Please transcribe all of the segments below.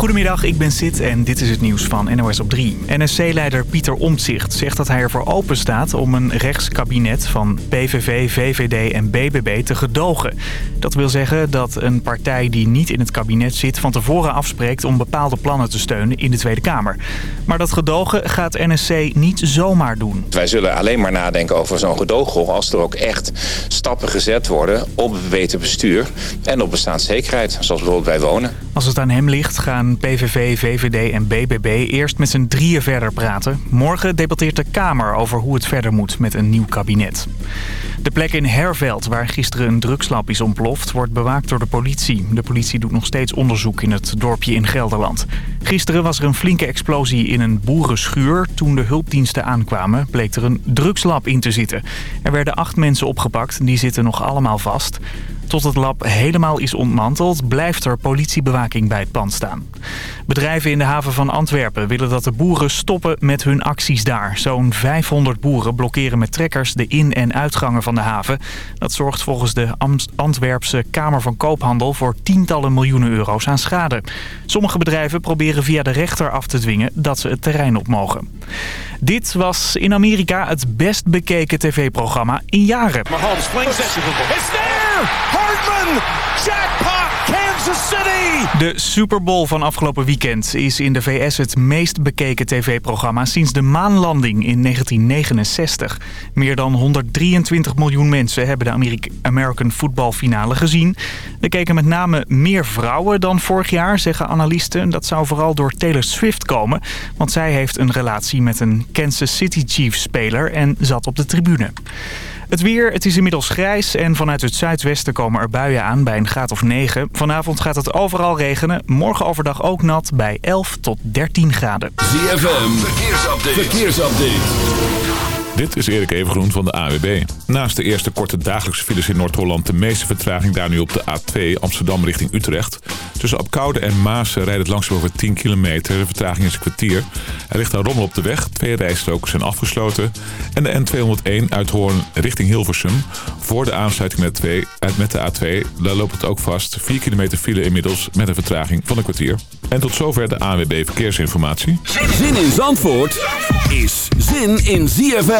Goedemiddag, ik ben Sid en dit is het nieuws van NOS op 3. NSC-leider Pieter Omtzigt zegt dat hij ervoor open staat om een rechtskabinet van PVV, VVD en BBB te gedogen. Dat wil zeggen dat een partij die niet in het kabinet zit van tevoren afspreekt om bepaalde plannen te steunen in de Tweede Kamer. Maar dat gedogen gaat NSC niet zomaar doen. Wij zullen alleen maar nadenken over zo'n gedoogrol als er ook echt stappen gezet worden op beter bestuur en op bestaanszekerheid, zoals bijvoorbeeld bij wonen. Als het aan hem ligt gaan PVV, VVD en BBB eerst met z'n drieën verder praten. Morgen debatteert de Kamer over hoe het verder moet met een nieuw kabinet. De plek in Herveld, waar gisteren een drugslab is ontploft, wordt bewaakt door de politie. De politie doet nog steeds onderzoek in het dorpje in Gelderland. Gisteren was er een flinke explosie in een boerenschuur. Toen de hulpdiensten aankwamen, bleek er een drugslab in te zitten. Er werden acht mensen opgepakt, die zitten nog allemaal vast. Tot het lab helemaal is ontmanteld, blijft er politiebewaking bij het pand staan. Bedrijven in de haven van Antwerpen willen dat de boeren stoppen met hun acties daar. Zo'n 500 boeren blokkeren met trekkers de in- en uitgangen van de haven. Dat zorgt volgens de Antwerpse Kamer van Koophandel voor tientallen miljoenen euro's aan schade. Sommige bedrijven proberen via de rechter af te dwingen dat ze het terrein op mogen. Dit was in Amerika het best bekeken tv-programma in jaren. There! Hardman! Jackpot! Kansas City! De Super Bowl van afgelopen weekend is in de VS het meest bekeken tv-programma sinds de maanlanding in 1969. Meer dan 123 miljoen mensen hebben de American Football finale gezien. Er keken met name meer vrouwen dan vorig jaar, zeggen analisten. Dat zou vooral door Taylor Swift komen, want zij heeft een relatie met een Kansas City Chiefs speler en zat op de tribune. Het weer, het is inmiddels grijs en vanuit het zuidwesten komen er buien aan bij een graad of 9. Vanavond gaat het overal regenen, morgen overdag ook nat bij 11 tot 13 graden. ZFM, verkeersupdate. verkeersupdate. Dit is Erik Evengroen van de AWB. Naast de eerste korte dagelijkse files in Noord-Holland... de meeste vertraging daar nu op de A2 Amsterdam richting Utrecht. Tussen Apkoude en Maas rijdt het langzaam over 10 kilometer. De vertraging is een kwartier. Er ligt een rommel op de weg. Twee rijstroken zijn afgesloten. En de N201 uit Hoorn richting Hilversum. Voor de aansluiting met, twee, met de A2 daar loopt het ook vast. 4 kilometer file inmiddels met een vertraging van een kwartier. En tot zover de AWB Verkeersinformatie. Zin in Zandvoort is zin in ZFM.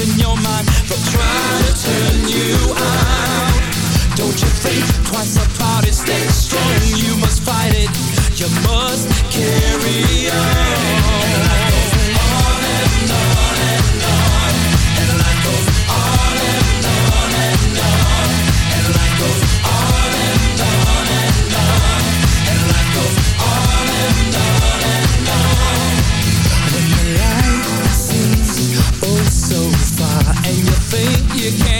Losing your mind, but try to turn you out. Don't you think twice about it? Stay strong, you must fight it. You must carry on. you can.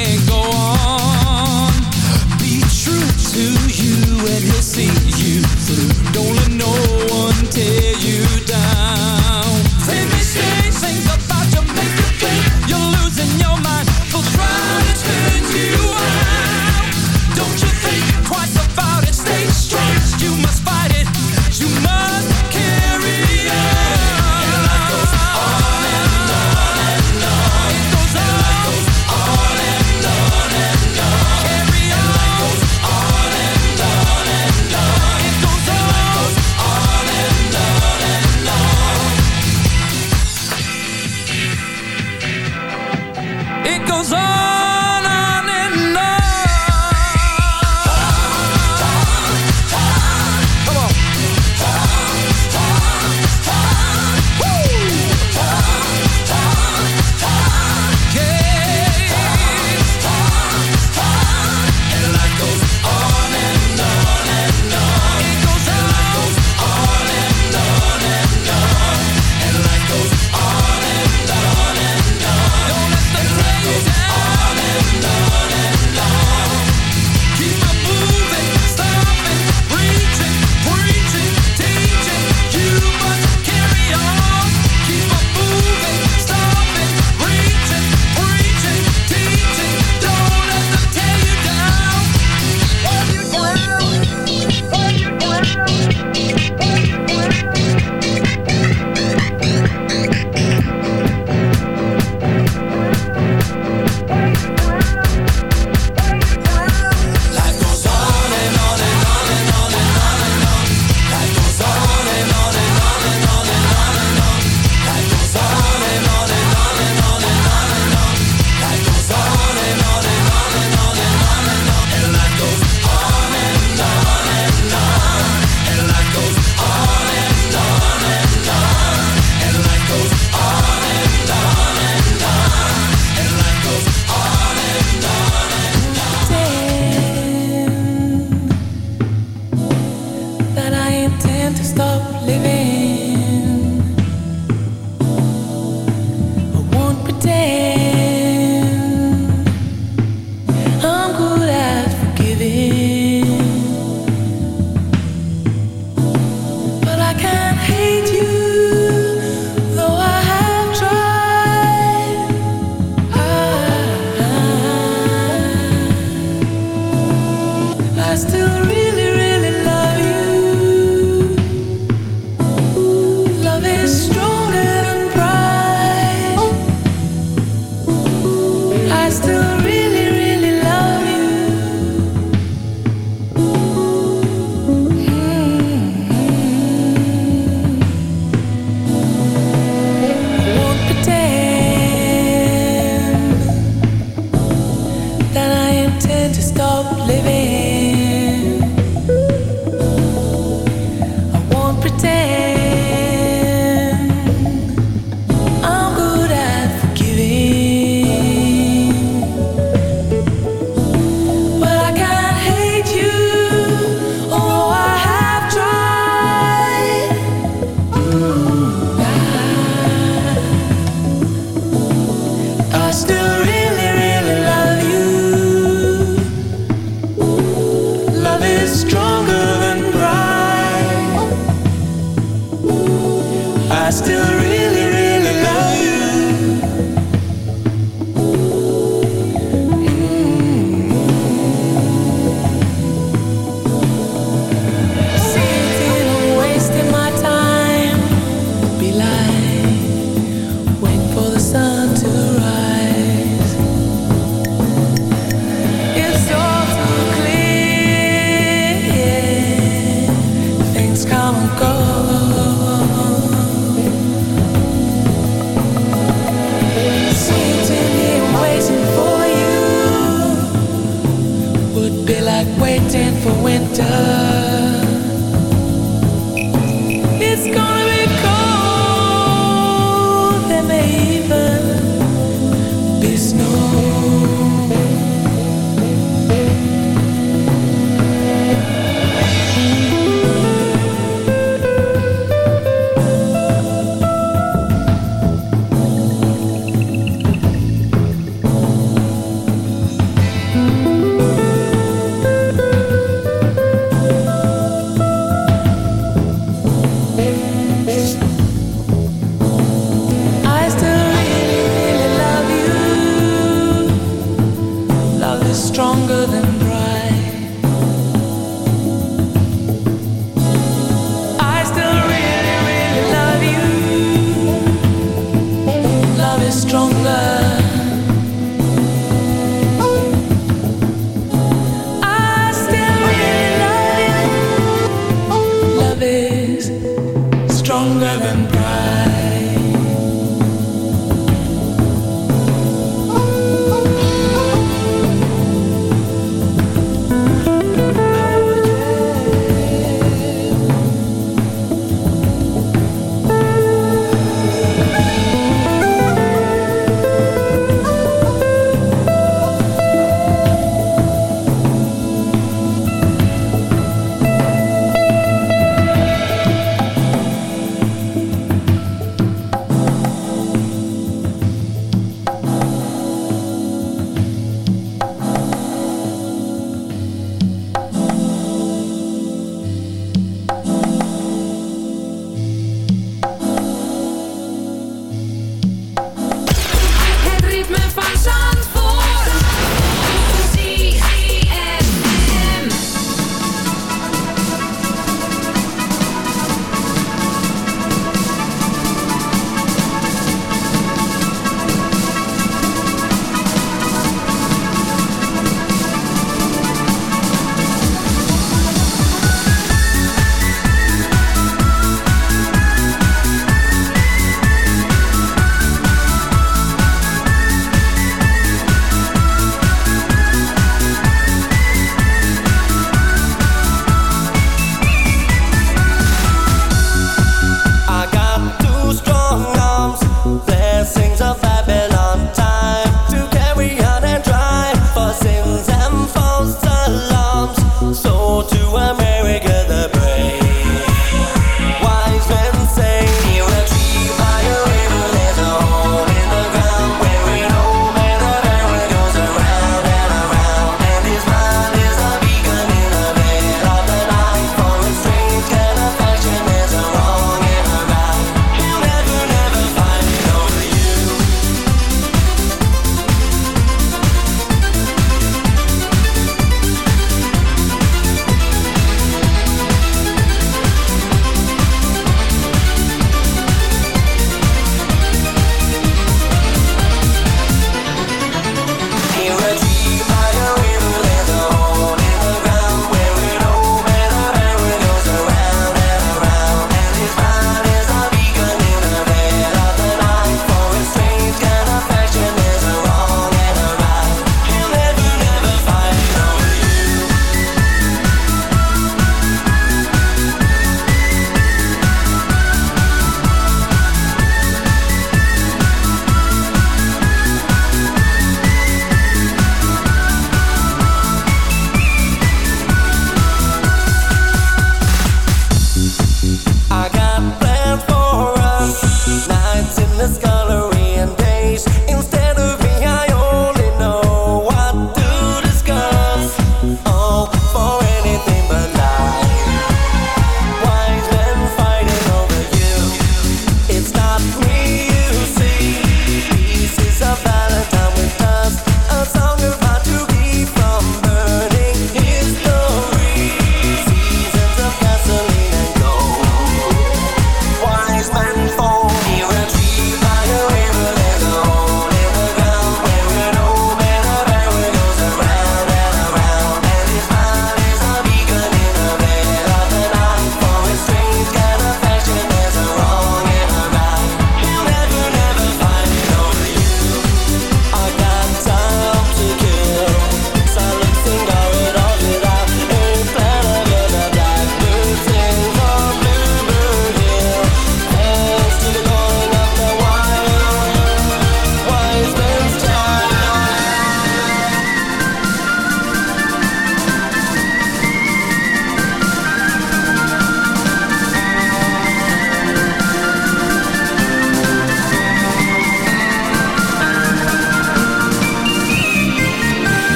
Stronger than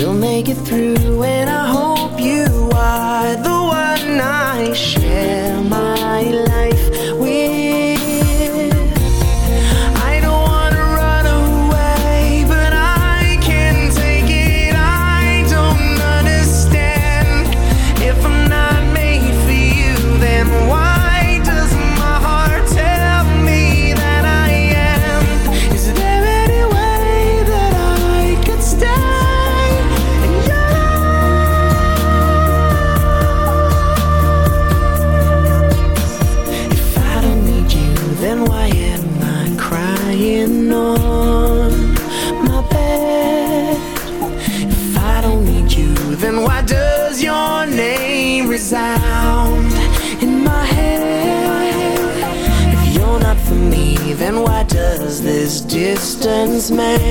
We'll make it through, and I hope you are the one I share my man.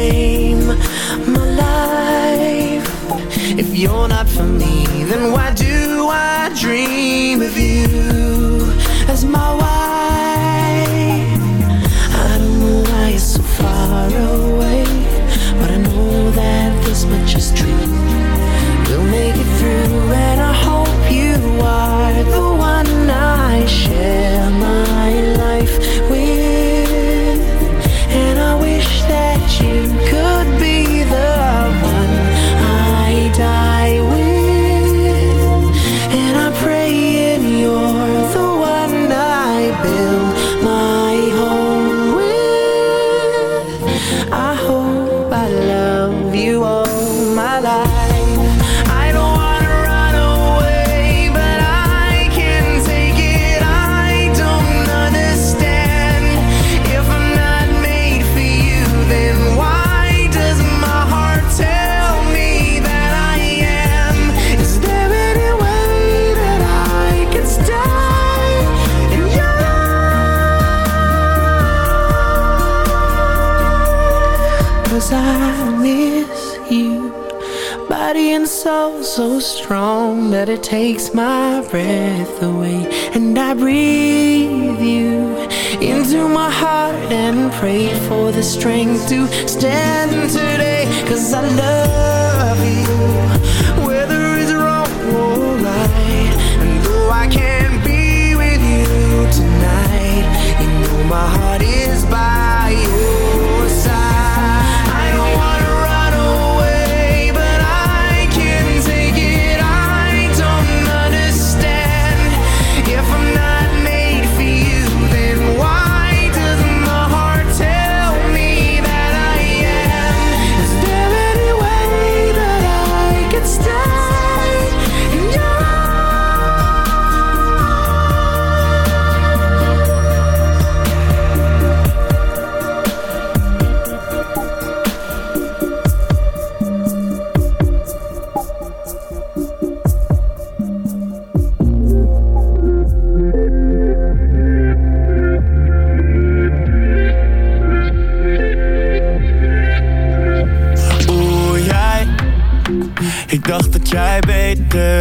Takes my breath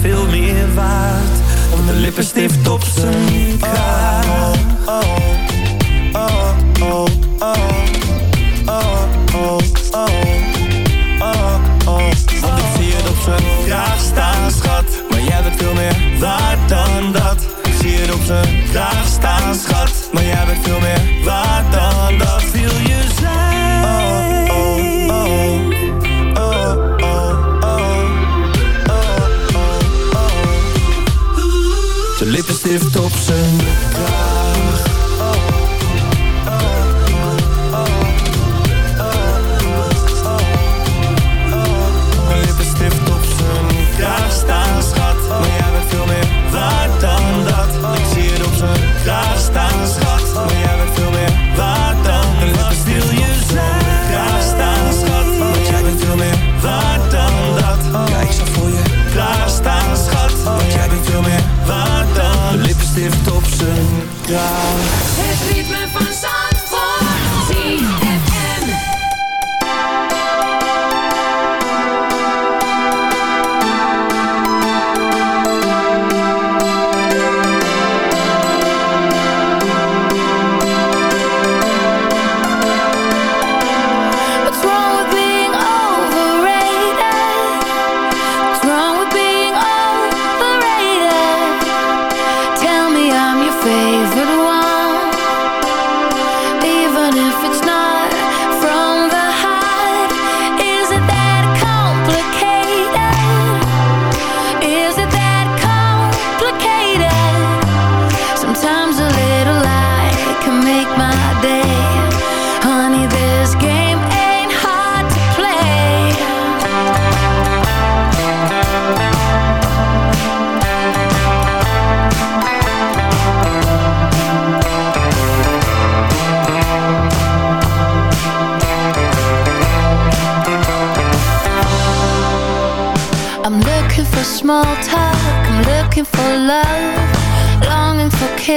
Veel meer waard? Om de lippenstift op zijn kraag.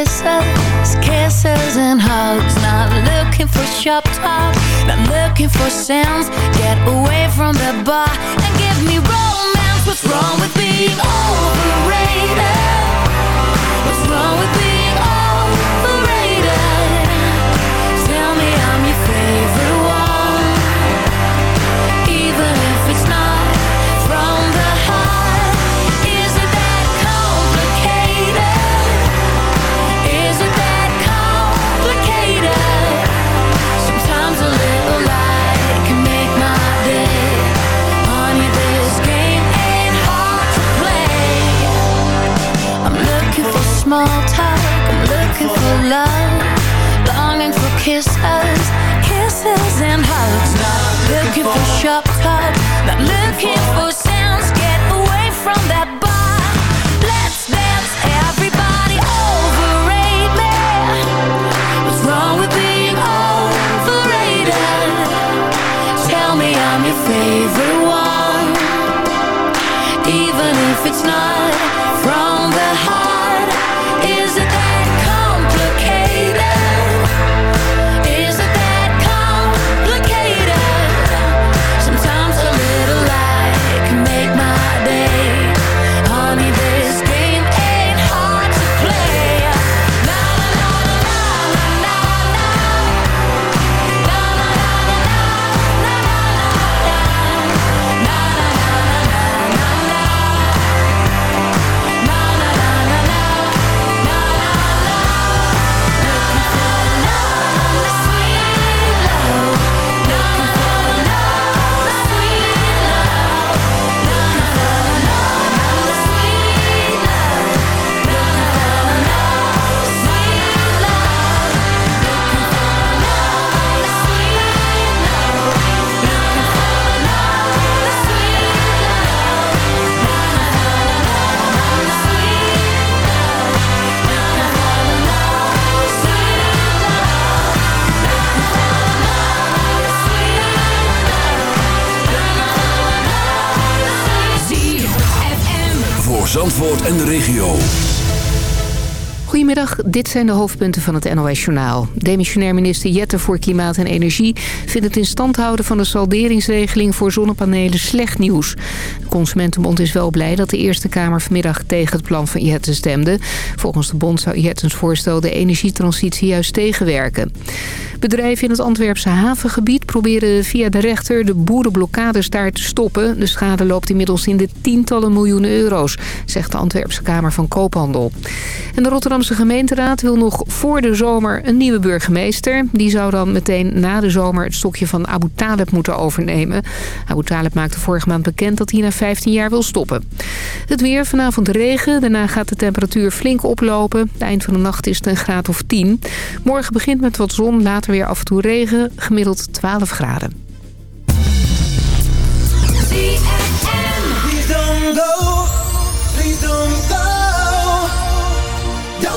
Kisses, kisses and hugs. Not looking for shop talk, not looking for sounds. Get away from the bar and give me romance. What's wrong with being overrated? What's wrong with being small talk. I'm looking for love. Longing for kisses, kisses and hugs. Not looking for shop talk. Not looking for sounds. Get away from that bar. Let's dance, everybody. Overrate me. What's wrong with being overrated? Tell me I'm your favorite one, even if it's not from the heart. Regio. Dit zijn de hoofdpunten van het NOS-journaal. Demissionair minister Jette voor Klimaat en Energie vindt het in stand houden van de salderingsregeling voor zonnepanelen slecht nieuws. De Consumentenbond is wel blij dat de Eerste Kamer vanmiddag tegen het plan van Jette stemde. Volgens de bond zou Jettens voorstel de energietransitie juist tegenwerken. Bedrijven in het Antwerpse havengebied proberen via de rechter de boerenblokkades daar te stoppen. De schade loopt inmiddels in de tientallen miljoenen euro's, zegt de Antwerpse Kamer van Koophandel. En de Rotterdamse gemeenteraad wil nog voor de zomer een nieuwe burgemeester. Die zou dan meteen na de zomer het stokje van Abu Taleb moeten overnemen. Abu Taleb maakte vorige maand bekend dat hij na 15 jaar wil stoppen. Het weer, vanavond regen. Daarna gaat de temperatuur flink oplopen. Het eind van de nacht is het een graad of 10. Morgen begint met wat zon, later weer af en toe regen. Gemiddeld 12 graden.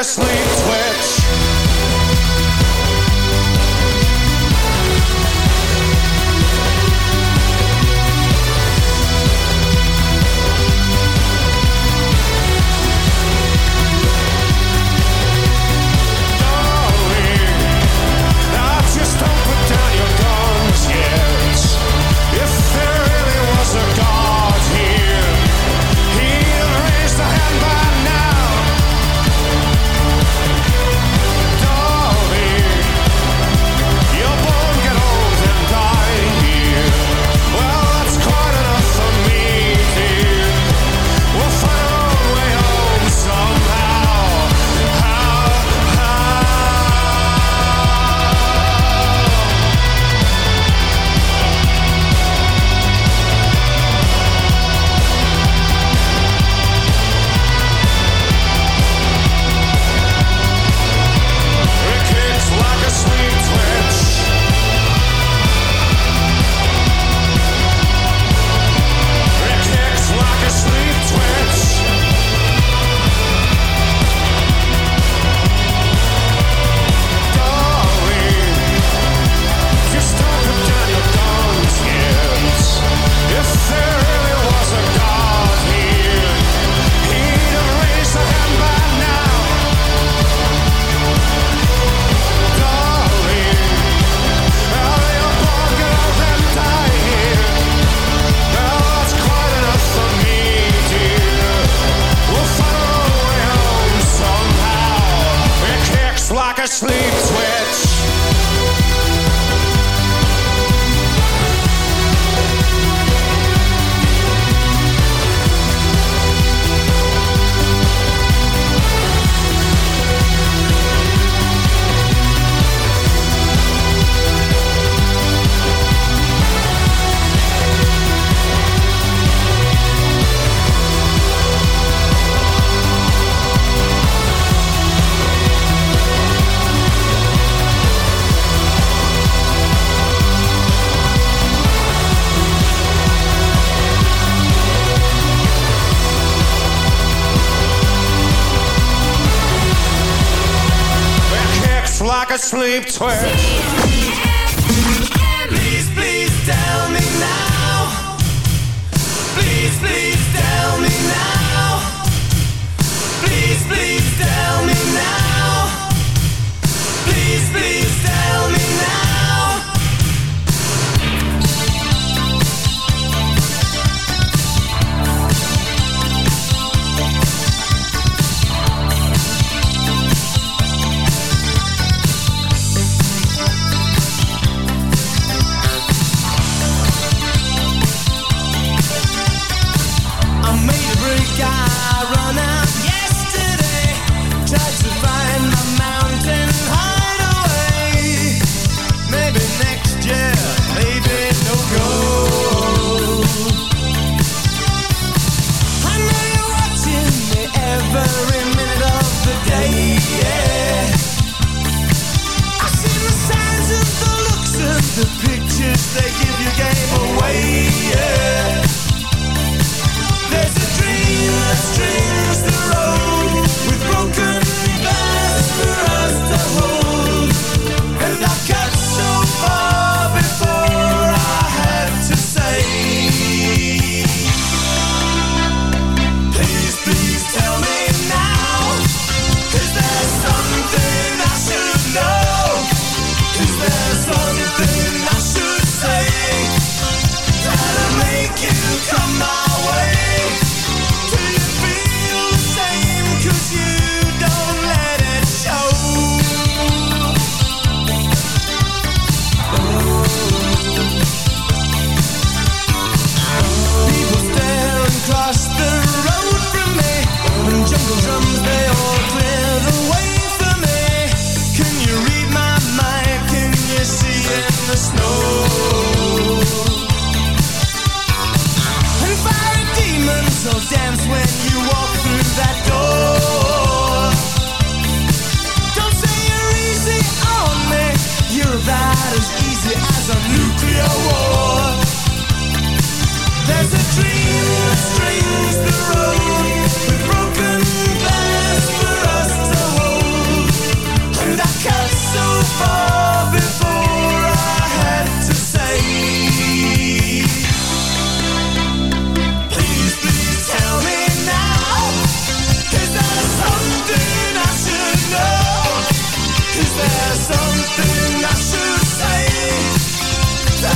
A sleep keep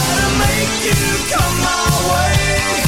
that'll make you come my way?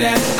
that.